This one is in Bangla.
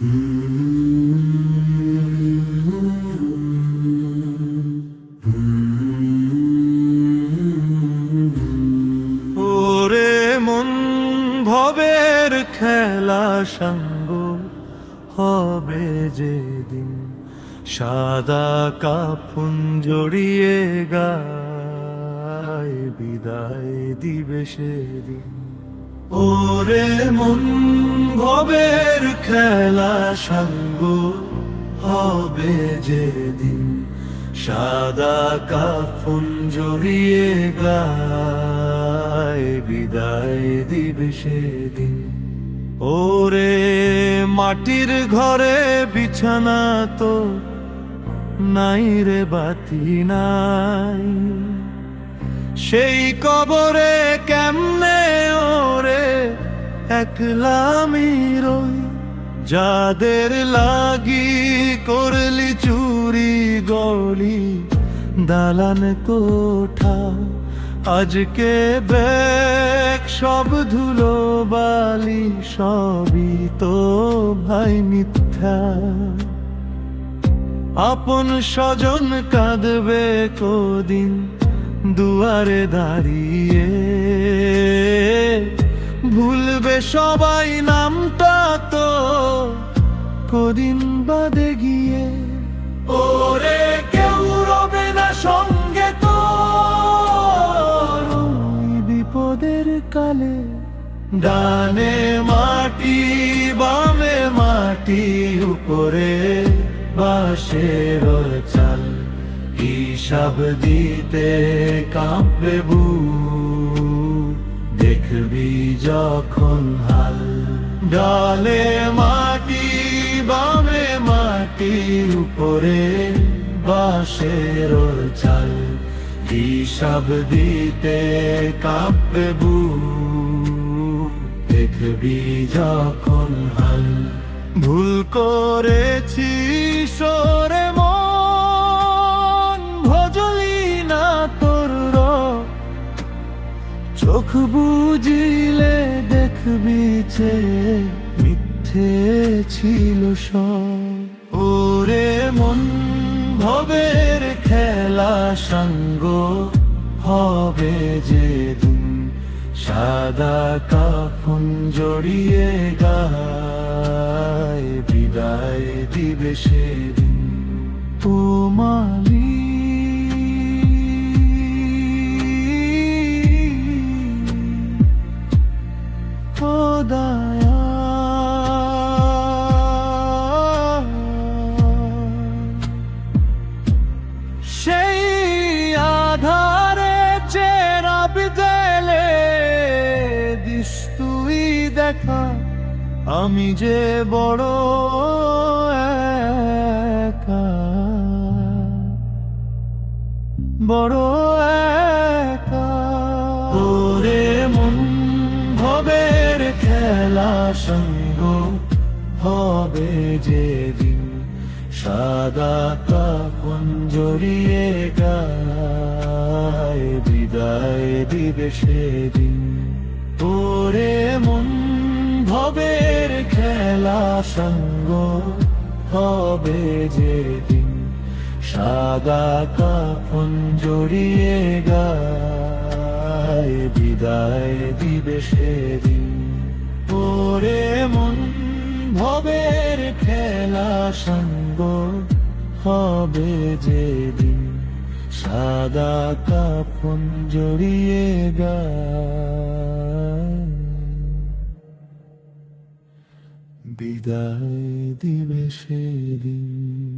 ওরে মন ভবের খেলা সঙ্গ হবে যেদিন সাদা কাফুন জড়িয়ে গায় বিদায় দিবে সেদিন। ওরে মন ভবের খেলা সঙ্গ হবে যেদিন সাদা কাফুন জড়িয়ে গায়, বিদায় দিবে সেদিন। ওরে মাটির ঘরে বিছানা তো নাই রে বাতি নাই। সেই কবরে কেমনে ওরে? একলামি রই। যাদের লাগি করলি চুরি গলি, দালান কোঠা। আজকে ব্যাগ সব ধুলো বালি, সবই তো ভাই মিথ্যা। আপন স্বজন কাঁদবে কদিন দুয়ারে দাঁড়িয়ে। ভুলবে সবাই নামটা তো, কদিন বাদে গিয়ে। ওরে কেউ রবে না সঙ্গে তো বিপদের কালে ডানে মাটি, বামে মাটি, উপরে বাঁশের চাল হিসাব দিতে কাঁপবে দেখবি যখন হাল ডালে মাটি বামে মাটি উপরে বাঁশের চাল। হিসাব দিতে কাঁপবে দেখবি যখন হাল ভুল করেছি সরে চোখ বুঝিলে দেখবি যে মিথ্যে ছিল সব। ওরে মন ভবের খেলা সঙ্গ হবে যেদিন সাদা কাফন জড়িয়ে গায়, বিদায় দিবে সেদিন তোমালি দেখা, আমি যে বড় একা। বড় একা। ওরে মন ভবের খেলা সঙ্গ হবে যেদিন, সাদা কাপন জড়িয়ে গায়, বিদায় দিবে সেদিন। ওরে মন ভবের খেলা সঙ্গ হবে যেদিন সাদা কাপন জড়িয়ে গায়, বিদায় দিবে সেদিন। ওরে মন, ভবের খেলা সঙ্গ হবে যেদিন সাদা কাপন জড়িয়ে গায়। বিদায় দিবে সেদিন।